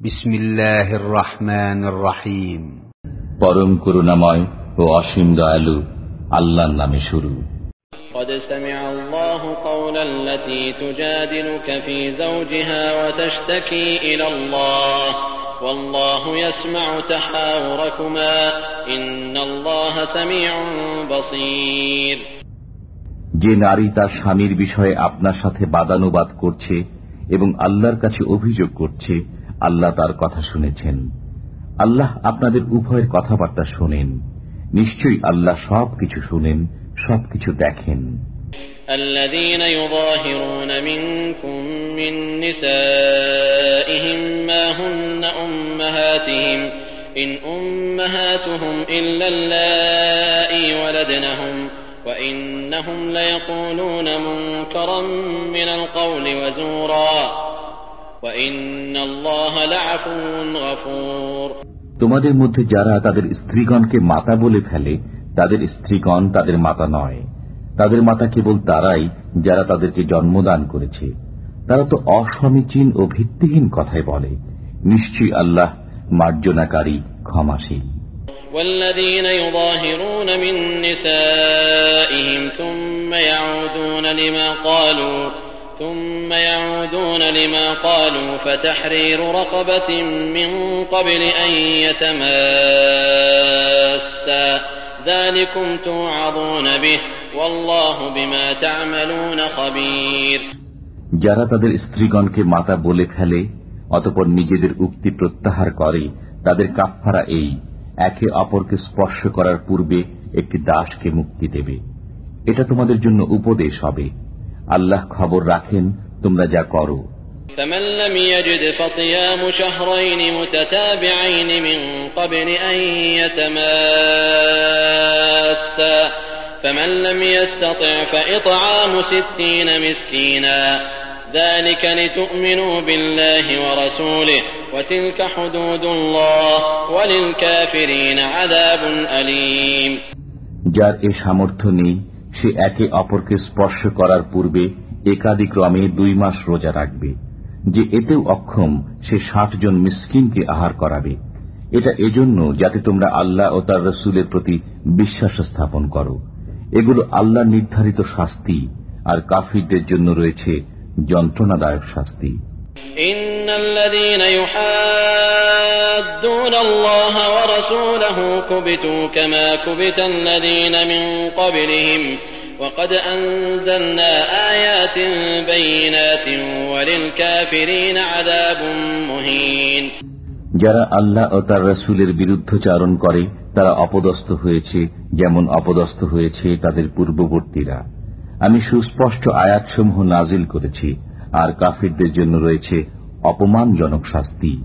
بسم الله الرحمن الرحيم পরম করুণাময় ও অসীম দয়ালু আল্লাহর নামে শুরু قد سمع الله قول التي تجادلك في زوجها وتشتكي إلى الله والله يسمع تحاوركما إن الله سميع بصير যে নারী তার স্বামীর বিষয়ে আপনার সাথে বাদানুবাদ করছে এবং আল্লাহর কাছে অভিযোগ করছে আল্লাহ তার কথা শুনেছেন আল্লাহ আপনাদের উভয়ের কথাবার্তা শোনেন নিশ্চয়ই আল্লাহ সবকিছু শুনেন সবকিছু দেখেন الذين يظاهرون منكم من نسائهم ما هن أمهاتهم إن أمهاتهم إلا اللائي ولدنهم وإنهم ليقولون منكرا من القول وزورا তোমাদের মধ্যে যারা তাদের স্ত্রীগণকে মাতা বলে ফেলে তাদের স্ত্রীগণ তাদের মাতা নয় তাদের মাতা কেবল তারাই যারা তাদেরকে জন্মদান করেছে তারা তো অসমীচীন ও ভিত্তিহীন কথায় বলে নিশ্চয়ই আল্লাহ মার্জনাকারী ক্ষমাশীল والذين يظاهرون من نسائهم ثم يعودون لما قالوا ثم يعودون لما قالوا فتحرير رقبة من قبل أن يتماسا ذلكم توعظون به والله بما تعملون خبير যারা তাদের স্ত্রীগণকে মাতা বলে ফেলে অতপর নিজেদের উক্তি প্রত্যাহার করে তাদের কাফফারা এই একে অপরকে স্পর্শ করার পূর্বে একটি দাসকে মুক্তি দেবে এটা তোমাদের জন্য উপদেশ হবে আল্লাহ খবর রাখেন তোমরা যা করো فمن لم يجد فصيام شهرين متتابعين من قبل أن يتماسا فمن لم يستطع فإطعام ستين مسكينا ذلك لتؤمنوا بالله ورسوله وتلك حدود الله وللكافرين عذاب أليم যার এ সামর্থ্য নেই সে একে অপরকে স্পর্শ করার পূর্বে একাদিক্রমে দুই মাস রোজা রাখবে, যে এতেও অক্ষম সে ষাট জন মিসকিনকে আহার করাবে। এটা এজন্য যাতে তোমরা আল্লাহ ও তার রসুলের প্রতি বিশ্বাস স্থাপন করো। এগুলো আল্লাহ নির্ধারিত শাস্তি, আর কাফিরদের জন্য রয়েছে যন্ত্রণাদায়ক শাস্তি। إن الذين يحادون الله ورسوله كبتوا كما كبت الذين من قبلهم وقد أنزلنا آيات بينات وللكافرين عذاب مهين যারা আল্লাহ ও তার রসুলের বিরুদ্ধচারণ করে তারা অপদস্থ হয়েছে যেমন অপদস্থ হয়েছে তাদের পূর্ববর্তীরা আমি সুস্পষ্ট আয়াতসমূহ নাজিল করেছি আর কাফিরদের জন্য রয়েছে অপমানজনক শাস্তি।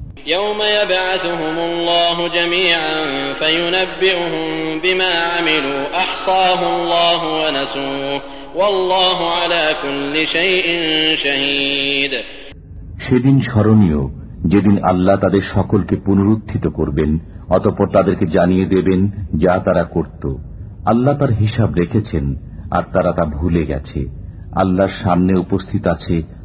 সেদিন স্মরণীয় যেদিন আল্লাহ তাদের সকলকে পুনরুত্থিত করবেন অতপর তাদেরকে জানিয়ে দেবেন যা তারা করত। আল্লাহ তার হিসাব রেখেছেন আর তারা তা ভুলে গেছে। আল্লাহর সামনে উপস্থিত আছে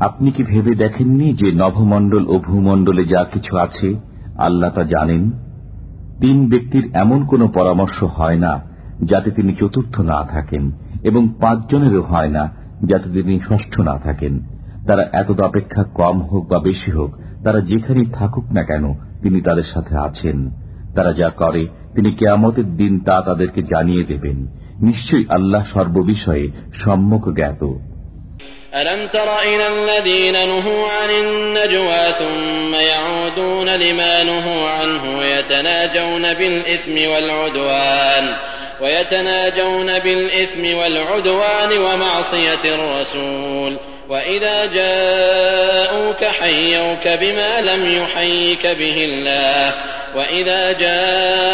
আপনি কি ভেবে দেখেননি যে নভমণ্ডল ও ভূমণ্ডলে যা কিছু আছে, আল্লাহ তা জানেন? তিন ব্যক্তির এমন কোন পরামর্শ হয় না যাতে তিনি চতুর্থ না থাকেন এবং পাঁচজনেরও হয় না যাতে তিনি ষষ্ঠ না থাকেন। তারা এতদ অপেক্ষা কম হোক বা বেশি হোক, তারা যেখানেই থাকুক না কেন, তিনি তাদের সাথে আছেন। তারা যা করে, তিনি কেয়ামতের দিন তা তাদেরকে জানিয়ে দেবেন। নিশ্চয়ই আল্লাহ সর্ববিষয়ে সম্যক জ্ঞাত ألم تر إلى الذين نهوا عن النجوى ثم يعودون لما نهوا عنه ويتناجون بالإثم والعدوان ويتناجون بالإثم والعدوان ومعصية الرسول وإذا جاءوك حيوك بما لم يحيك به الله وإذا جاءوك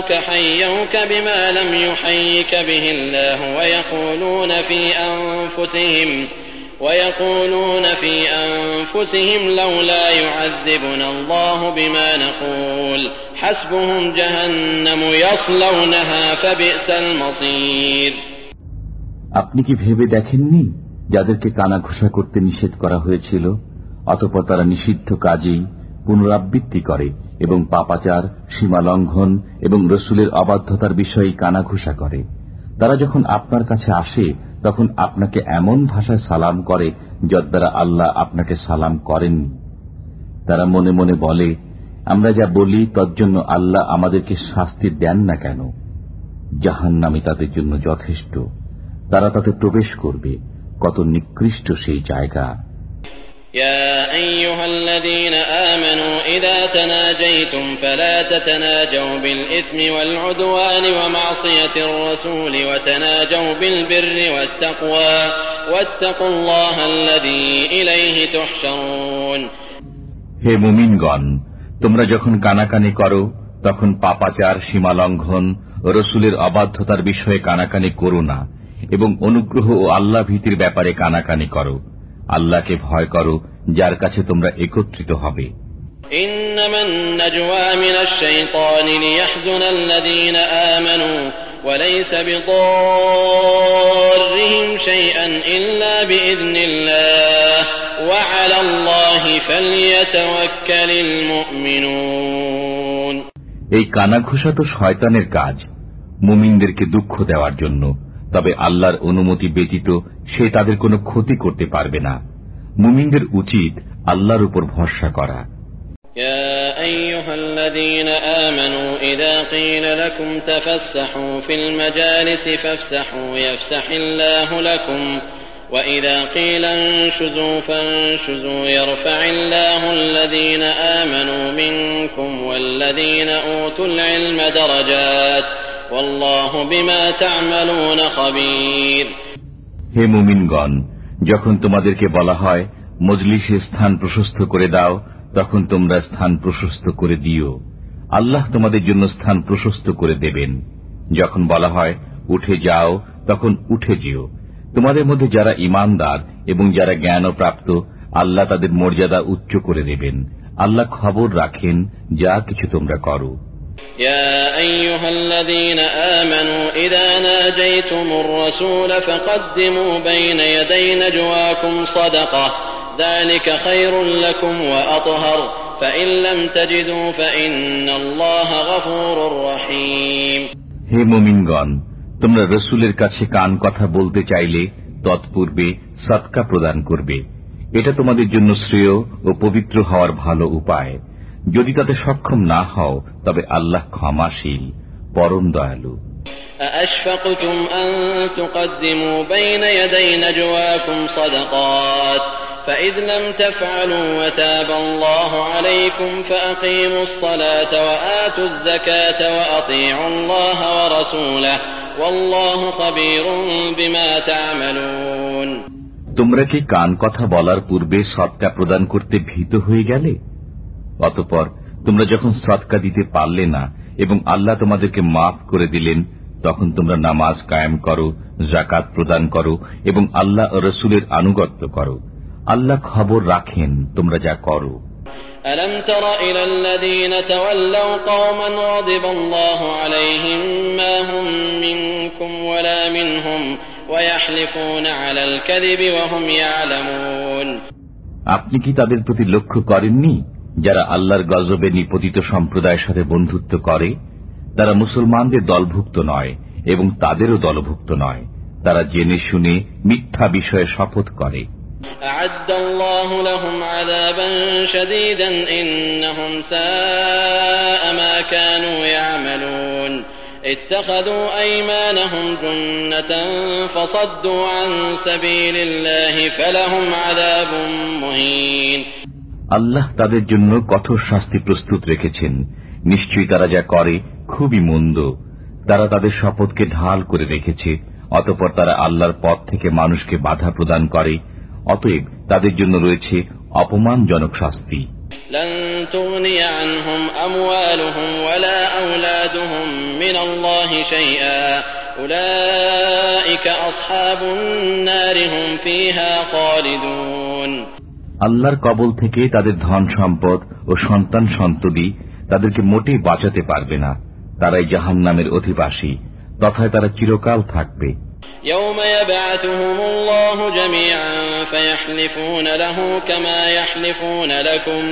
حيوك بما لم يحيك به الله ويقولون في أنفسهم ويقولون في أنفسهم لولا يعذبنا الله بما نقول حسبهم جهنم يصلونها فبئس المصير আপনি কি ভেবে দেখেননি যাদেরকে কানা ঘোষা করতে নিষেধ করা হয়েছিল অতপর তারা নিষিদ্ধ কাজেই পুনরাবৃত্তি করে এবং পাপাচার সীমা লঙ্ঘন এবং রসুলের অবাধ্যতার বিষয়ে কানাঘুষা করে। তারা যখন আপনার কাছে আসে, তখন আপনাকে এমন ভাষায় সালাম করে যদ্বারা আল্লাহ আপনাকে সালাম করেননি তারা মনে মনে বলে, আমরা যা বলি তজ্জন্য আল্লাহ আমাদেরকে শাস্তি দেন না কেন? জাহান নামে তাদের জন্য যথেষ্ট। তারা তাতে প্রবেশ করবে। কত নিকৃষ্ট সেই জায়গা। يا أيها الذين آمنوا إذا تناجيتم فلا تتناجوا بالإثم والعدوان ومعصية الرسول وتناجوا بالبر والتقوى واتقوا الله الذي إليه تحشرون হে মুমিনগণ তোমরা যখন কানাকানি করো তখন পাপাচার সীমালঙ্ঘন রসুলের অবাধ্যতার বিষয়ে কানাকানি করো না এবং অনুগ্রহ ও আল্লাহ ভীতির ব্যাপারে কানাকানি করো আল্লাহকে ভয় করো যার কাছে তোমরা একত্রিত হবে إنما النجوى من الشيطان ليحزن الذين آمنوا وليس بضارهم شيئا إلا بإذن الله وعلى الله فليتوكل المؤمنون এই কানাঘোষা তো শয়তানের কাজ মুমিনদেরকে দুঃখ দেওয়ার জন্য তবে আল্লাহর অনুমতি ব্যতীত সে তাদের কোনো ক্ষতি করতে পারবে না মুমিনদের উচিত আল্লাহর উপর ভরসা করা يا أيها الذين آمنوا إذا قيل لكم تفسحوا في المجالس فافسحوا يفسح الله لكم وإذا قيل انشزوا فانشزوا يرفع الله الذين آمنوا منكم والذين أوتوا العلم درجات হে মুমিনগণ, যখন তোমাদেরকে বলা হয়, মজলিসে স্থান প্রশস্ত করে দাও, তখন তোমরা স্থান প্রশস্ত করে দিও। আল্লাহ তোমাদের জন্য স্থান প্রশস্ত করে দেবেন। যখন বলা হয়, উঠে যাও, তখন উঠে যেও। তোমাদের মধ্যে যারা ইমানদার এবং যারা জ্ঞান প্রাপ্ত আল্লাহ তাদের মর্যাদা উচ্চ করে দেবেন। আল্লাহ খবর রাখেন, যা কিছু তোমরা করো। يا أيها الذين آمنوا إذا ناجيتم الرسول فقدموا بين يدي نجواكم صدقة ذلك خير لكم وأطهر فإن لم تجدوا فإن الله غفور رحيم হে মুমিনগণ তোমরা রসুলের কাছে কান কথা বলতে চাইলে তৎপূর্বে সৎকা প্রদান করবে এটা তোমাদের জন্য শ্রেয় ও পবিত্র হওয়ার ভালো উপায় যদি তাতে সক্ষম না হও তবে আল্লাহ ক্ষমাশীল পরম দয়ালু أأشفقتم أن تقدموا بين يدي نجواكم صدقات فإذ لم تفعلوا وتاب الله عليكم فأقيموا الصلاة وآتوا الزكاة وأطيعوا الله ورسوله والله خبير بما تعملون তোমরা কি কান কথা বলার পূর্বে সৎকা প্রদান করতে ভীত হয়ে গেলে অতপর তোমরা যখন সৎকা দিতে পারলে না এবং আল্লাহ তোমাদেরকে মাফ করে দিলেন তখন তোমরা নামাজ কায়েম করো জাকাত প্রদান করো এবং আল্লাহ ও রসুলের আনুগত্য করো আল্লাহ খবর রাখেন তোমরা যা করো ألم تر إلى الذين تولوا قوما غضب الله عليهم ما هم منكم ولا منهم ويحلفون على الكذب وهم يعلمون আপনি কি তাদের প্রতি লক্ষ্য করেননি যারা আল্লাহর গজবে নিপতিত সম্প্রদায়ের সাথে বন্ধুত্ব করে তারা মুসলমানদের দলভুক্ত নয় এবং তাদেরও দলভুক্ত নয় তারা জেনে শুনে মিথ্যা বিষয়ে শপথ করে أعد الله لهم عذابا شديدا إنهم ساء ما كانوا يعملون اتخذوا أيمانهم جنة فصدوا عن سبيل الله فلهم عذاب مهين আল্লাহ তাদের জন্য কঠোর শাস্তি প্রস্তুত রেখেছেন। নিশ্চয়ই তারা যা করে খুবই মন্দ। তারা তাদের শপথকে ঢাল করে রেখেছে, অতপর তারা আল্লাহর পথ থেকে মানুষকে বাধা প্রদান করে, অতএব তাদের জন্য রয়েছে অপমানজনক শাস্তি। لن تغني عنهم أموالهم ولا أولادهم من الله شيئا أولئك أصحاب النار هم فيها خالدون আল্লাহর কবল থেকে তাদের ধন সম্পদ ও সন্তান সন্ততি তাদেরকে মোটেই বাঁচাতে পারবে না তারাই জাহান নামের অধিবাসী তথায় তারা চিরকাল থাকবে يوم يبعثهم الله جميعا فيحلفون له كما يحلفون لكم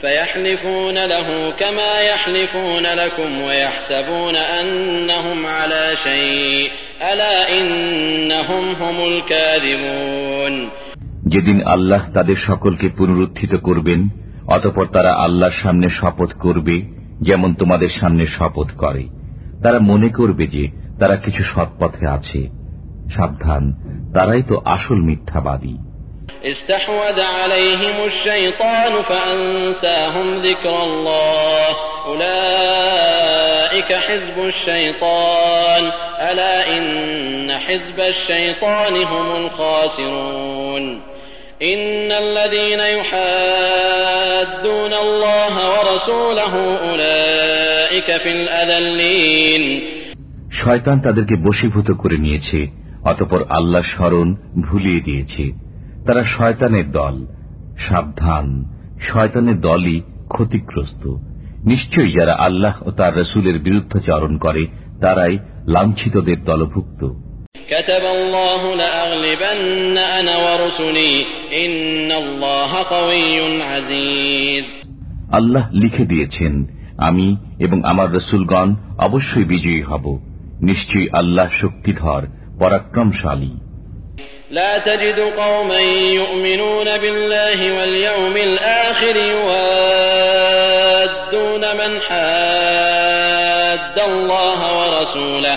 فيحلفون له كما يحلفون لكم ويحسبون أنهم على شيء ألا إنهم هم الكاذبون যেদিন আল্লাহ তাদের সকলকে পুনরুত্থিত করবেন অতপর তারা আল্লাহর সামনে শপথ করবে যেমন তোমাদের সামনে শপথ করে তারা মনে করবে যে তারা কিছু সৎপথে আছে সাবধান তারাই তো আসল মিথ্যাবাদী استحوذ عليهم الشيطان فأنساهم ذكر الله أولئك حزب الشيطان ألا إن حزب الشيطان هم الخاسرون إن الذين يحادون الله ورسوله أولئك في الأذلين শয়তান তাদেরকে বশীভূত করে নিয়েছে অতপর আল্লাহ স্মরণ ভুলিয়ে দিয়েছে তারা শয়তানের দল সাবধান শয়তানের দলই ক্ষতিগ্রস্ত নিশ্চয়ই যারা আল্লাহ ও তার রসুলের বিরুদ্ধাচরণ করে তারাই লাঞ্ছিতদের দলভুক্ত كتب الله لأغلبن أنا ورسلي إن الله قوي عزيز আল্লাহ লিখে দিয়েছেন আমি এবং আমার রসুলগণ অবশ্যই বিজয়ী হব নিশ্চয়ই আল্লাহ শক্তিধর পরাক্রমশালী لا تجد قوما يؤمنون بالله واليوم الآخر يوادون من حاد الله ورسوله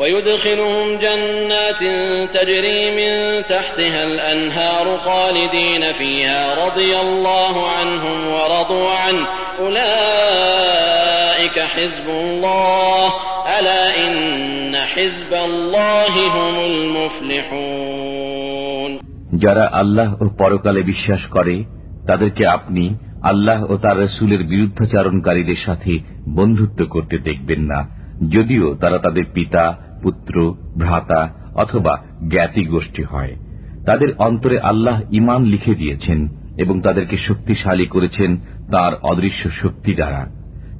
ويدخلهم جنات تجري من تحتها الأنهار خالدين فيها رضي الله عنهم ورضوا عنه أولئك حزب الله ألا إن حزب الله هم المفلحون যারা আল্লাহ ও পরকালে বিশ্বাস করে তাদেরকে আপনি আল্লাহ ও তার রসুলের বিরুদ্ধাচারণকারীদের সাথে বন্ধুত্ব করতে দেখবেন না যদিও তারা তাদের পিতা পুত্র, ভ্রাতা অথবা জ্ঞাতি গোষ্ঠী হয়। তাদের অন্তরে আল্লাহ ইমান লিখে দিয়েছেন এবং তাদেরকে শক্তিশালী করেছেন তার অদৃশ্য শক্তি দ্বারা।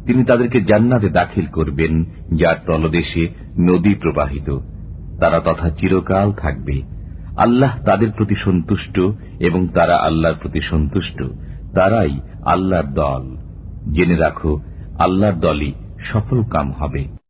তিনি তাদেরকে জান্নাতে দাখিল করবেন, যার তলদেশে নদী প্রবাহিত। তারা তথা চিরকাল থাকবে। আল্লাহ তাদের প্রতি সন্তুষ্ট এবং তারা আল্লাহর প্রতি সন্তুষ্ট। তারাই আল্লাহর দল। জেনে রাখো, আল্লাহর দলই সফল কাম হবে।